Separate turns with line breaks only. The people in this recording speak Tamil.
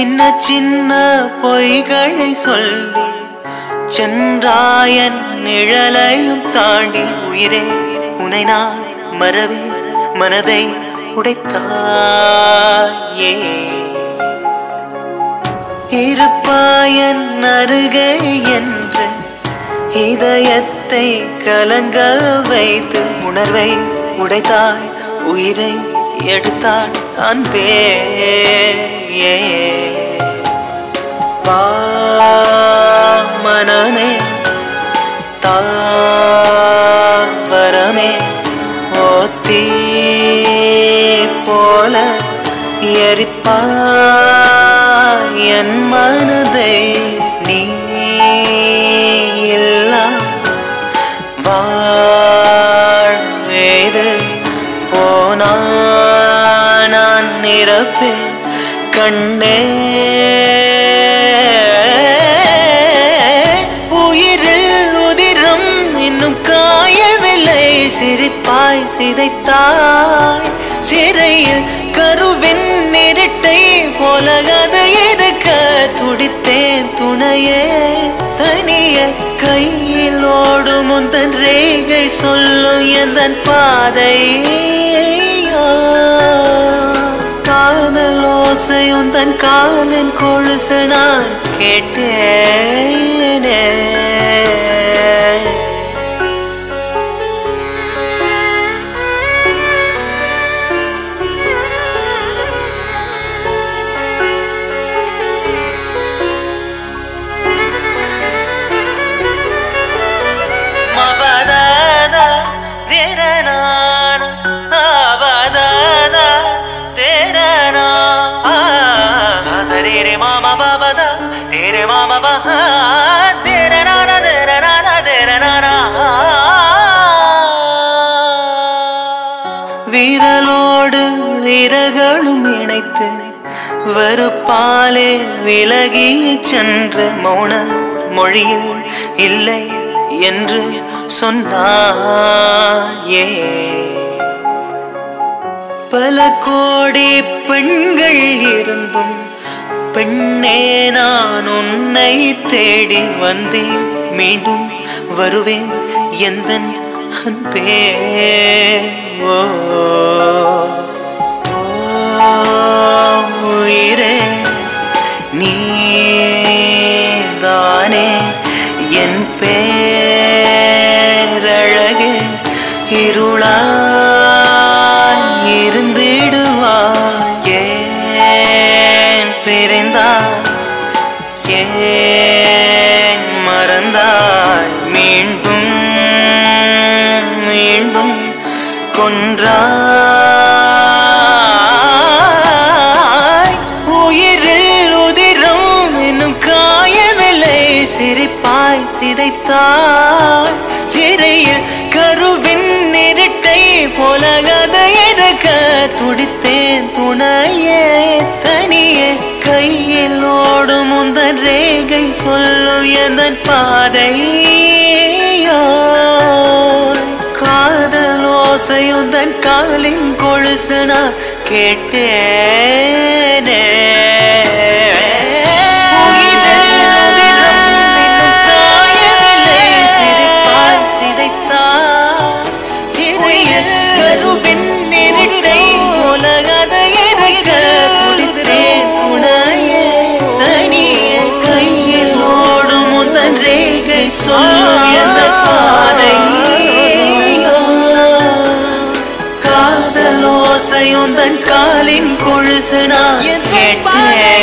சின்ன சின்ன பொய்களை சொல்லி சென்றாயன் நிழலையும் தாண்டி உயிரே உனை நான் மறவே மனதை உடைத்தாயே. இருப்பாயன் அருகே என்று இதயத்தை கலங்க வைத்து உணர்வை உடைத்தாய் உயிரை எடுத்தாய். அன்பே. வா மனமே தா நான் கண்ணே. உயிரில் உதிரம் இன்னும் காயவில்லை. சிரிப்பாய் சிதைத்தாய். சிறையில் கருவின் நிரட்டை போல கதை இருக்க துடித்தேன் துணையே. தனிய கையில் ஓடும் உந்தன் ரேகை சொல்லும் எந்தன் பாதை காதல் ஓசையும் தன் காலின் கொழுசு நான் கேட்டேனே. விரலோடு விரகளும் இணைத்து வெறுப்பாலே விலகி சென்ற மௌன மொழியில் இல்லை என்று சொன்னாயே. பல கோடி பெண்கள் இருந்தும் பெண்ணே நான் உன்னை தேடி வந்தேன். மீண்டும் வருவேன் எந்த அன்பே ஓ ஓ, உயிரே நீதானே என் பேரழகே கொன்றாய். உயிரில் உதிரம் எனும் காயவில்லை சிரிப்பாய் சிதைத்தாய். சிறையில் கருவின் நிரட்டை போல கதையெடுக்க துடித்தேன். துணையே தனியே கையில் ஓடும் முந்தன் ரேகை சொல்லும் எந்தன் பாதையோ. ஓசையுந்தன் காலின் கொழுசு கேட்டேனே. ஓசையுந்தன் காலின் கொழுசு நான் கேட்டேனே